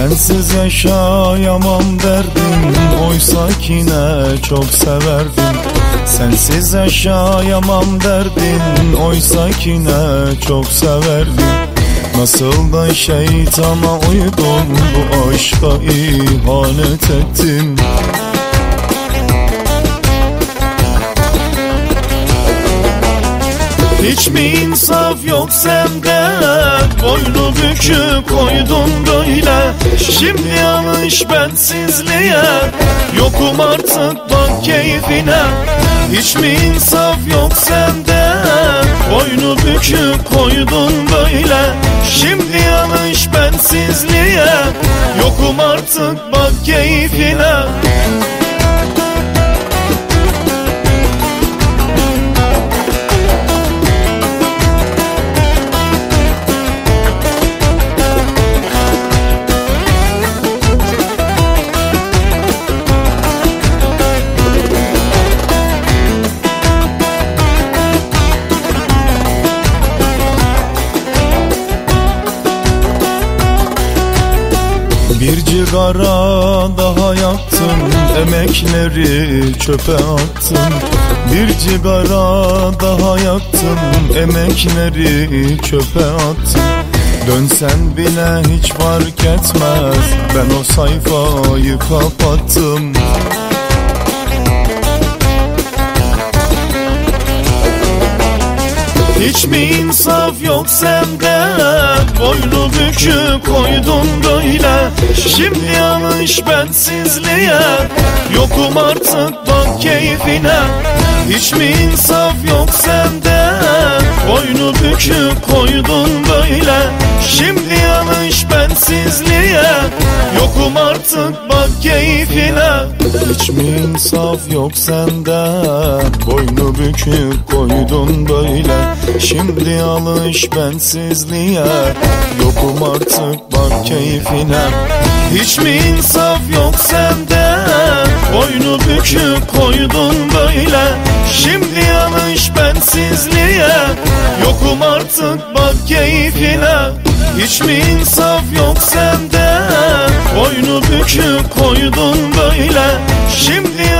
Sensiz yaşayamam derdim Oysa ki ne çok severdim. Sensiz yaşayamam derdin Oysa ki ne çok severdim. Nasıl da şeytana uydum Bu aşka ihanet ettim. Hiç mi insaf yok sende Boynu bükük koydun böyle Şimdi alış bensizliğe. Yokum artık bak keyfine. Hiç mi insaf yok sende? Boynu bükük koydun böyle. Şimdi alış bensizliğe. Yokum artık bak keyfine Bir cigara daha yaktım Emekleri çöpe attım. Bir cigara daha yaktım Emekleri çöpe attım. Dönsen bile hiç fark etmez Ben o sayfayı kapattım. Hiç mi insaf yok sende? Boynu bükük böyle Şimdi alış bensizliğe. Yokum artık bak keyfine. Hiç mi insaf yok sende? Boynu bükük koydun böyle. Şimdi alış bensizliğe. Yokum artık bak keyfine. Hiç mi insaf yok sende? Boynu bükük koydun böyle Şimdi alış bensizliğe. Yokum artık bak keyfine. Hiç mi insaf yok sende? Boynu bükük koydun böyle. Şimdi alış bensizliğe. Yokum artık bak keyfine. Hiç mi insaf yok sende? Boynu bükük koydun böyle. Şimdi